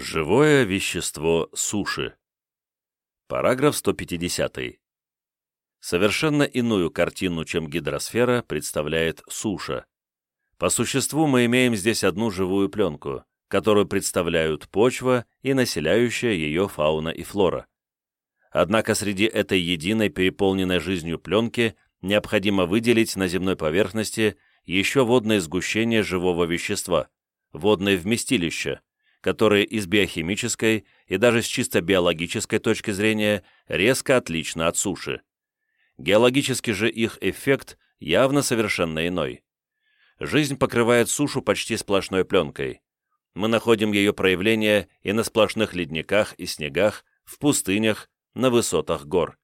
Живое вещество суши. Параграф 150. Совершенно иную картину, чем гидросфера, представляет суша. По существу мы имеем здесь одну живую пленку, которую представляют почва и населяющая ее фауна и флора. Однако среди этой единой переполненной жизнью пленки необходимо выделить на земной поверхности еще водное сгущение живого вещества, водное вместилище, которые из биохимической и даже с чисто биологической точки зрения резко отличны от суши. Геологически же их эффект явно совершенно иной. Жизнь покрывает сушу почти сплошной пленкой. Мы находим ее проявление и на сплошных ледниках и снегах, в пустынях, на высотах гор.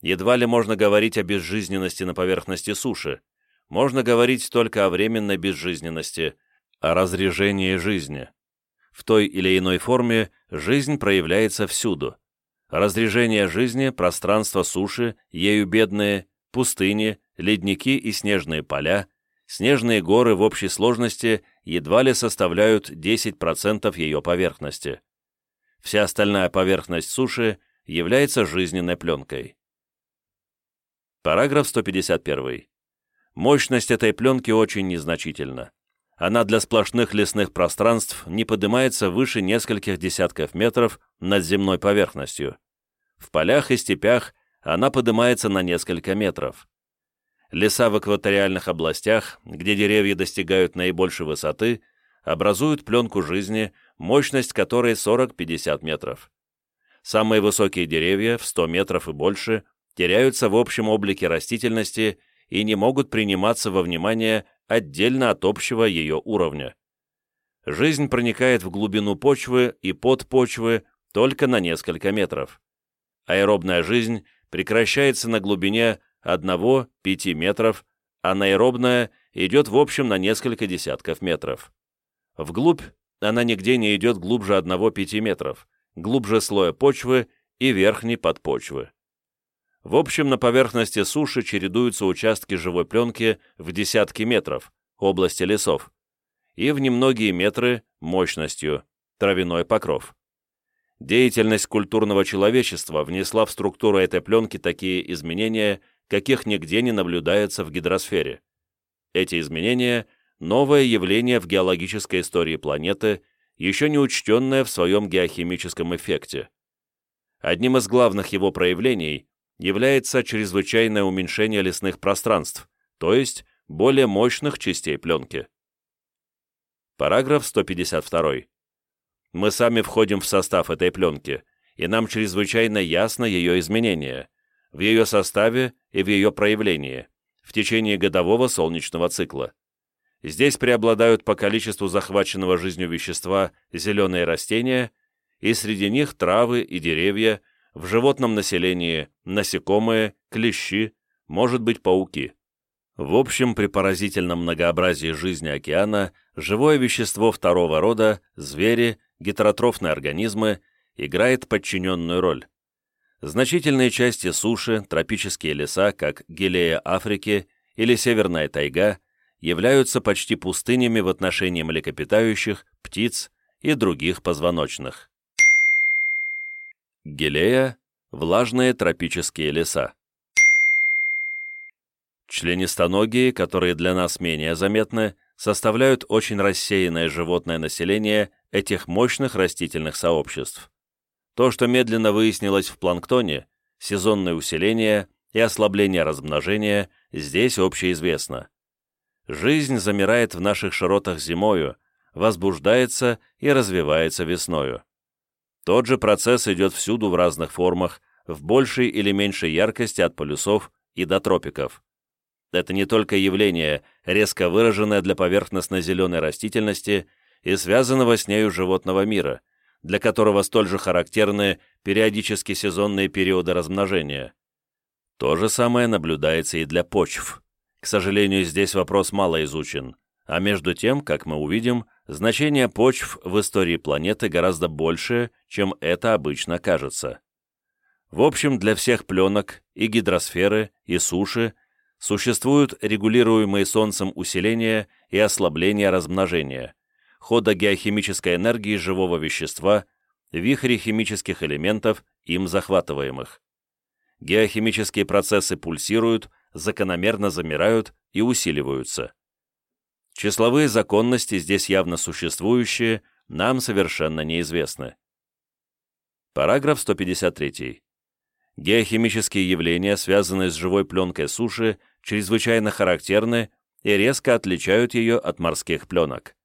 Едва ли можно говорить о безжизненности на поверхности суши. Можно говорить только о временной безжизненности, о разрежении жизни. В той или иной форме жизнь проявляется всюду. Разрежение жизни, пространство суши, ею бедные, пустыни, ледники и снежные поля, снежные горы в общей сложности едва ли составляют 10% ее поверхности. Вся остальная поверхность суши является жизненной пленкой. Параграф 151. Мощность этой пленки очень незначительна она для сплошных лесных пространств не поднимается выше нескольких десятков метров над земной поверхностью. В полях и степях она поднимается на несколько метров. Леса в экваториальных областях, где деревья достигают наибольшей высоты, образуют пленку жизни, мощность которой 40-50 метров. Самые высокие деревья, в 100 метров и больше, теряются в общем облике растительности и не могут приниматься во внимание отдельно от общего ее уровня. Жизнь проникает в глубину почвы и под почвы только на несколько метров. Аэробная жизнь прекращается на глубине 1-5 метров, а наэробная идет в общем на несколько десятков метров. Вглубь она нигде не идет глубже 1-5 метров, глубже слоя почвы и верхней подпочвы. В общем, на поверхности суши чередуются участки живой пленки в десятки метров, области лесов, и в немногие метры мощностью, травяной покров. Деятельность культурного человечества внесла в структуру этой пленки такие изменения, каких нигде не наблюдается в гидросфере. Эти изменения – новое явление в геологической истории планеты, еще не учтенное в своем геохимическом эффекте. Одним из главных его проявлений является чрезвычайное уменьшение лесных пространств, то есть более мощных частей пленки. Параграф 152. Мы сами входим в состав этой пленки, и нам чрезвычайно ясно ее изменение, в ее составе и в ее проявлении, в течение годового солнечного цикла. Здесь преобладают по количеству захваченного жизнью вещества зеленые растения, и среди них травы и деревья, в животном населении насекомые, клещи, может быть, пауки. В общем, при поразительном многообразии жизни океана живое вещество второго рода, звери, гетеротрофные организмы играет подчиненную роль. Значительные части суши, тропические леса, как Гелея Африки или Северная тайга, являются почти пустынями в отношении млекопитающих, птиц и других позвоночных. Гелея – влажные тропические леса. Членистоногие, которые для нас менее заметны, составляют очень рассеянное животное население этих мощных растительных сообществ. То, что медленно выяснилось в планктоне, сезонное усиление и ослабление размножения, здесь общеизвестно. Жизнь замирает в наших широтах зимою, возбуждается и развивается весною. Тот же процесс идет всюду в разных формах, в большей или меньшей яркости от полюсов и до тропиков. Это не только явление, резко выраженное для поверхностно-зеленой растительности и связанного с нею животного мира, для которого столь же характерны периодически сезонные периоды размножения. То же самое наблюдается и для почв. К сожалению, здесь вопрос мало изучен, а между тем, как мы увидим, значение почв в истории планеты гораздо больше, чем это обычно кажется. В общем, для всех пленок, и гидросферы, и суши, существуют регулируемые Солнцем усиление и ослабление размножения, хода геохимической энергии живого вещества, вихри химических элементов, им захватываемых. Геохимические процессы пульсируют, закономерно замирают и усиливаются. Числовые законности, здесь явно существующие, нам совершенно неизвестны. Параграф 153. Геохимические явления, связанные с живой пленкой суши, чрезвычайно характерны и резко отличают ее от морских пленок.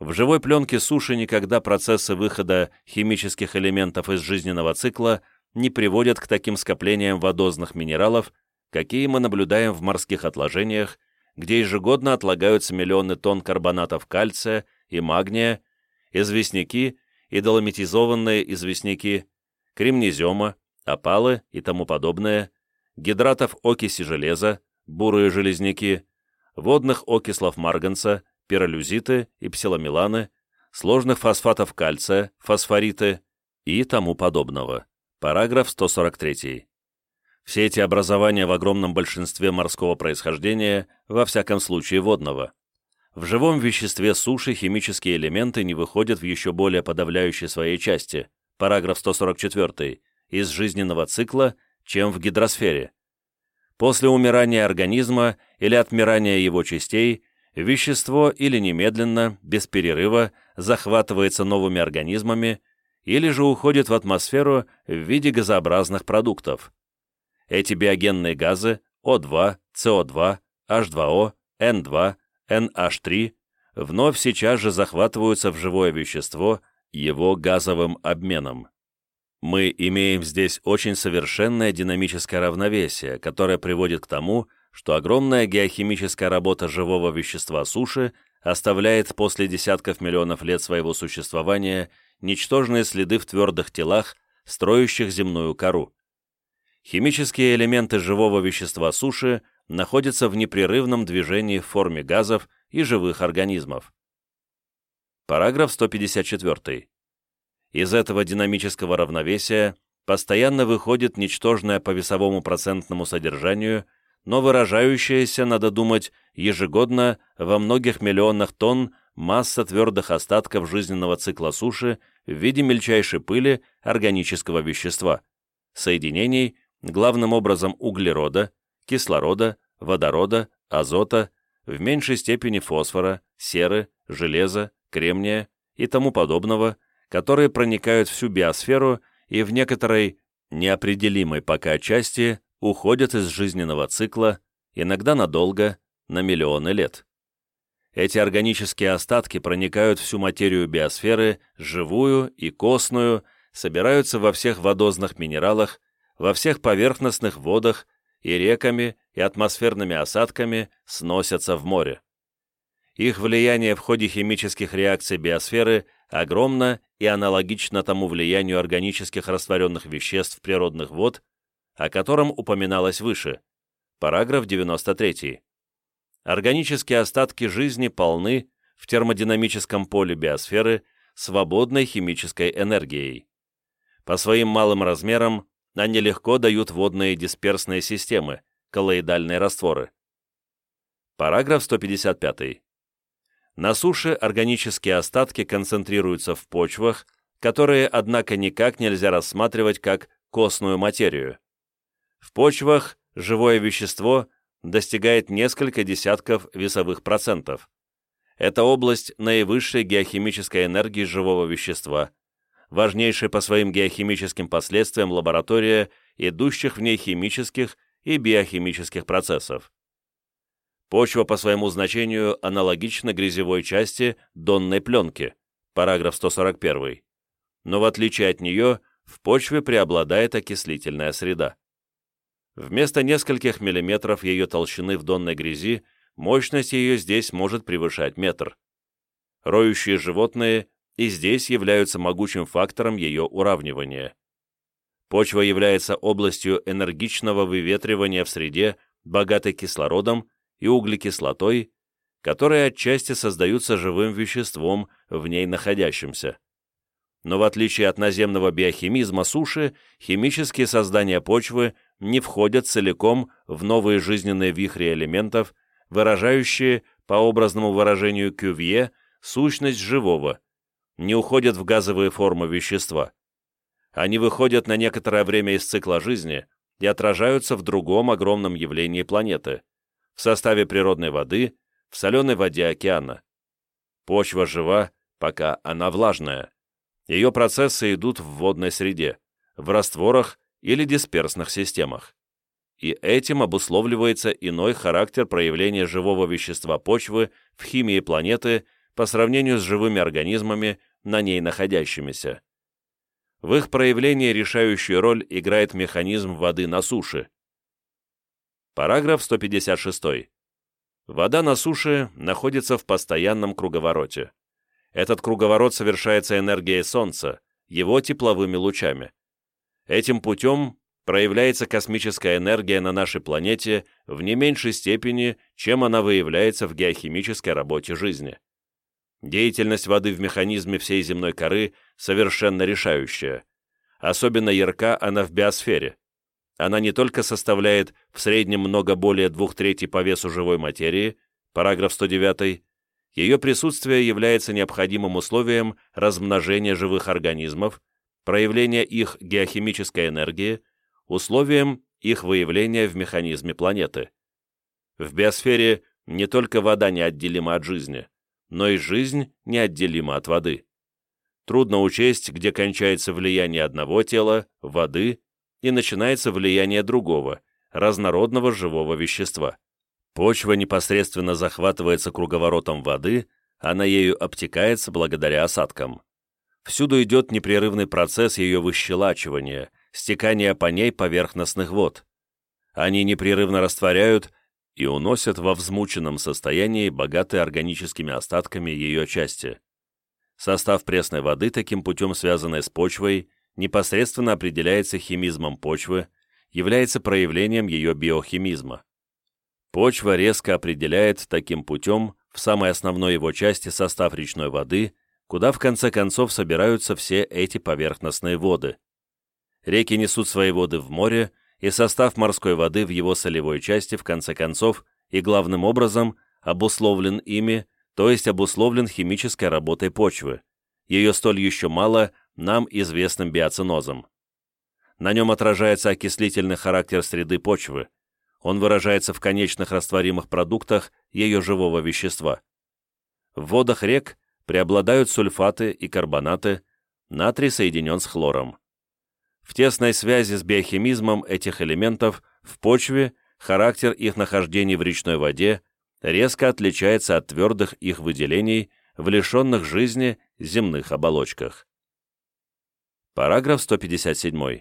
В живой пленке суши никогда процессы выхода химических элементов из жизненного цикла не приводят к таким скоплениям водозных минералов, какие мы наблюдаем в морских отложениях, где ежегодно отлагаются миллионы тонн карбонатов кальция и магния, известняки и доломитизованные известняки, кремнезема, опалы и тому подобное, гидратов окиси железа, бурые железняки, водных окислов марганца, пиролюзиты и псиломеланы, сложных фосфатов кальция, фосфориты и тому подобного. Параграф 143. Все эти образования в огромном большинстве морского происхождения, во всяком случае водного. В живом веществе суши химические элементы не выходят в еще более подавляющей своей части, параграф 144, из жизненного цикла, чем в гидросфере. После умирания организма или отмирания его частей, вещество или немедленно, без перерыва, захватывается новыми организмами или же уходит в атмосферу в виде газообразных продуктов. Эти биогенные газы О2, СО2, H2O, N2, NH3 вновь сейчас же захватываются в живое вещество его газовым обменом. Мы имеем здесь очень совершенное динамическое равновесие, которое приводит к тому, что огромная геохимическая работа живого вещества суши оставляет после десятков миллионов лет своего существования ничтожные следы в твердых телах, строящих земную кору. Химические элементы живого вещества суши находятся в непрерывном движении в форме газов и живых организмов. Параграф 154. Из этого динамического равновесия постоянно выходит ничтожное по весовому процентному содержанию, но выражающееся, надо думать, ежегодно во многих миллионах тонн масса твердых остатков жизненного цикла суши в виде мельчайшей пыли органического вещества, соединений главным образом углерода, кислорода, водорода, азота, в меньшей степени фосфора, серы, железа, кремния и тому подобного, которые проникают всю биосферу и в некоторой неопределимой пока части уходят из жизненного цикла, иногда надолго, на миллионы лет. Эти органические остатки проникают всю материю биосферы, живую и костную, собираются во всех водозных минералах, во всех поверхностных водах и реками и атмосферными осадками сносятся в море. Их влияние в ходе химических реакций биосферы огромно и аналогично тому влиянию органических растворенных веществ природных вод, о котором упоминалось выше, параграф 93. Органические остатки жизни полны в термодинамическом поле биосферы свободной химической энергией. По своим малым размерам они легко дают водные дисперсные системы, коллоидальные растворы. Параграф 155. На суше органические остатки концентрируются в почвах, которые, однако, никак нельзя рассматривать как костную материю. В почвах живое вещество достигает несколько десятков весовых процентов. Это область наивысшей геохимической энергии живого вещества, важнейшая по своим геохимическим последствиям лаборатория идущих в ней химических и биохимических процессов. Почва по своему значению аналогична грязевой части донной пленки, параграф 141. Но в отличие от нее, в почве преобладает окислительная среда. Вместо нескольких миллиметров ее толщины в донной грязи мощность ее здесь может превышать метр. Роющие животные и здесь являются могучим фактором ее уравнивания. Почва является областью энергичного выветривания в среде, богатой кислородом и углекислотой, которые отчасти создаются живым веществом в ней находящимся. Но в отличие от наземного биохимизма суши, химические создания почвы не входят целиком в новые жизненные вихри элементов, выражающие, по образному выражению Кювье, сущность живого, не уходят в газовые формы вещества. Они выходят на некоторое время из цикла жизни и отражаются в другом огромном явлении планеты, в составе природной воды, в соленой воде океана. Почва жива, пока она влажная. Ее процессы идут в водной среде, в растворах или дисперсных системах. И этим обусловливается иной характер проявления живого вещества почвы в химии планеты по сравнению с живыми организмами, на ней находящимися. В их проявлении решающую роль играет механизм воды на суше. Параграф 156. Вода на суше находится в постоянном круговороте. Этот круговорот совершается энергией Солнца, его тепловыми лучами. Этим путем проявляется космическая энергия на нашей планете в не меньшей степени, чем она выявляется в геохимической работе жизни. Деятельность воды в механизме всей земной коры совершенно решающая. Особенно ярка она в биосфере. Она не только составляет в среднем много более двух третей по весу живой материи, параграф 109, ее присутствие является необходимым условием размножения живых организмов, проявления их геохимической энергии, условием их выявления в механизме планеты. В биосфере не только вода неотделима от жизни, но и жизнь неотделима от воды. Трудно учесть, где кончается влияние одного тела, воды, и начинается влияние другого, разнородного живого вещества. Почва непосредственно захватывается круговоротом воды, она ею обтекается благодаря осадкам. Всюду идет непрерывный процесс ее выщелачивания, стекания по ней поверхностных вод. Они непрерывно растворяют и уносят во взмученном состоянии, богатые органическими остатками ее части. Состав пресной воды, таким путем связанной с почвой, непосредственно определяется химизмом почвы, является проявлением ее биохимизма. Почва резко определяет таким путем в самой основной его части состав речной воды, куда в конце концов собираются все эти поверхностные воды реки несут свои воды в море, и состав морской воды в его солевой части, в конце концов, и главным образом, обусловлен ими, то есть обусловлен химической работой почвы, ее столь еще мало нам известным биоцинозом. На нем отражается окислительный характер среды почвы, он выражается в конечных растворимых продуктах ее живого вещества. В водах рек преобладают сульфаты и карбонаты, натрий соединен с хлором. В тесной связи с биохимизмом этих элементов в почве характер их нахождения в речной воде резко отличается от твердых их выделений в лишенных жизни земных оболочках. Параграф 157.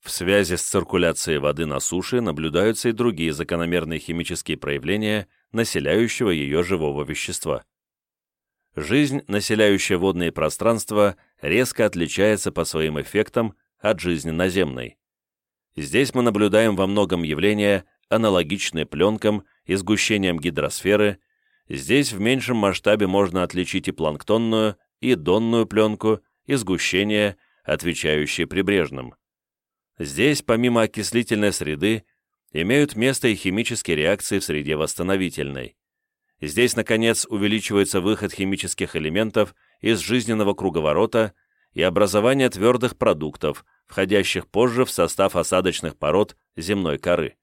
В связи с циркуляцией воды на суше наблюдаются и другие закономерные химические проявления населяющего ее живого вещества. Жизнь, населяющая водные пространства, резко отличается по своим эффектам от жизни наземной. Здесь мы наблюдаем во многом явления, аналогичные пленкам и сгущением гидросферы, здесь в меньшем масштабе можно отличить и планктонную, и донную пленку, и сгущение, отвечающие прибрежным. Здесь, помимо окислительной среды, имеют место и химические реакции в среде восстановительной. Здесь, наконец, увеличивается выход химических элементов из жизненного круговорота и образование твердых продуктов, входящих позже в состав осадочных пород земной коры.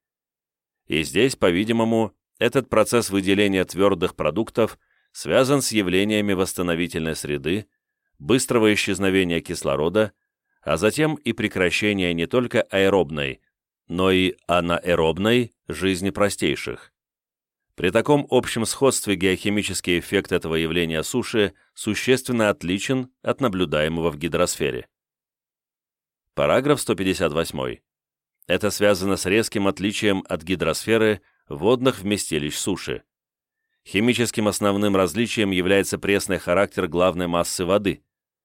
И здесь, по-видимому, этот процесс выделения твердых продуктов связан с явлениями восстановительной среды, быстрого исчезновения кислорода, а затем и прекращения не только аэробной, но и анаэробной жизни простейших. При таком общем сходстве геохимический эффект этого явления суши существенно отличен от наблюдаемого в гидросфере. Параграф 158. Это связано с резким отличием от гидросферы водных вместилищ суши. Химическим основным различием является пресный характер главной массы воды,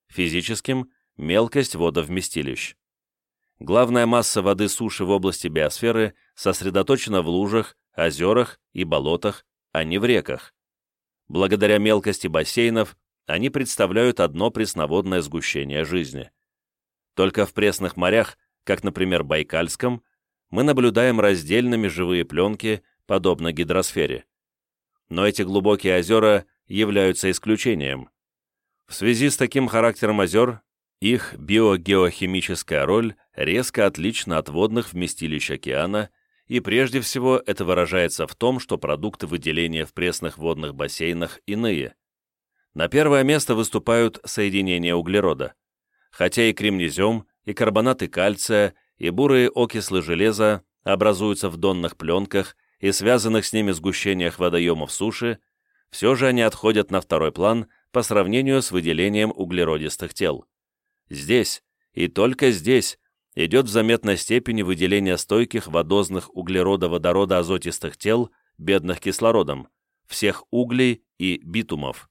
физическим – мелкость водовместилищ. Главная масса воды суши в области биосферы сосредоточена в лужах, озерах и болотах, а не в реках. Благодаря мелкости бассейнов они представляют одно пресноводное сгущение жизни. Только в пресных морях, как, например, Байкальском, мы наблюдаем раздельными живые пленки, подобно гидросфере. Но эти глубокие озера являются исключением. В связи с таким характером озер, их биогеохимическая роль резко отлична от водных вместилищ океана, и прежде всего это выражается в том, что продукты выделения в пресных водных бассейнах иные. На первое место выступают соединения углерода. Хотя и кремнезем, и карбонаты кальция, и бурые окислы железа образуются в донных пленках и связанных с ними сгущениях водоемов суши, все же они отходят на второй план по сравнению с выделением углеродистых тел. Здесь, и только здесь, идет в заметной степени выделение стойких водозных углерода-водорода-азотистых тел, бедных кислородом, всех углей и битумов.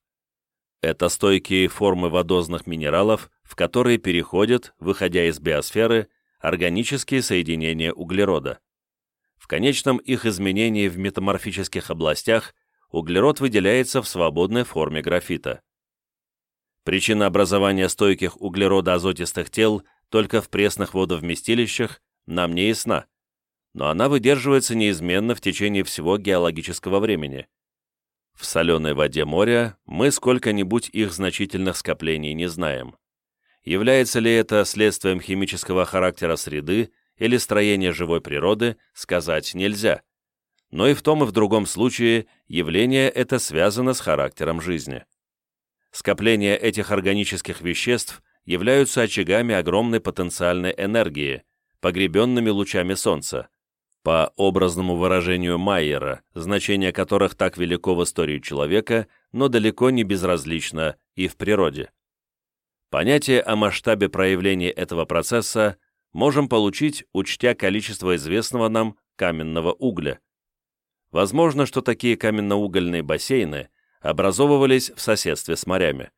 Это стойкие формы водозных минералов, в которые переходят, выходя из биосферы, органические соединения углерода. В конечном их изменении в метаморфических областях углерод выделяется в свободной форме графита. Причина образования стойких углеродоазотистых тел только в пресных водовместилищах нам не ясна, но она выдерживается неизменно в течение всего геологического времени. В соленой воде моря мы сколько-нибудь их значительных скоплений не знаем. Является ли это следствием химического характера среды или строения живой природы, сказать нельзя. Но и в том и в другом случае явление это связано с характером жизни. Скопления этих органических веществ являются очагами огромной потенциальной энергии, погребенными лучами Солнца, по образному выражению Майера, значение которых так велико в истории человека, но далеко не безразлично и в природе. Понятие о масштабе проявления этого процесса можем получить, учтя количество известного нам каменного угля. Возможно, что такие каменноугольные бассейны образовывались в соседстве с морями.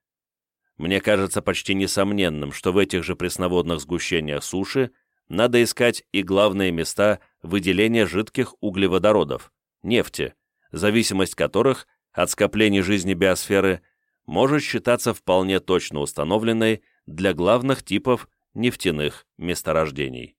Мне кажется почти несомненным, что в этих же пресноводных сгущениях суши надо искать и главные места выделения жидких углеводородов, нефти, зависимость которых от скоплений жизни биосферы может считаться вполне точно установленной для главных типов нефтяных месторождений.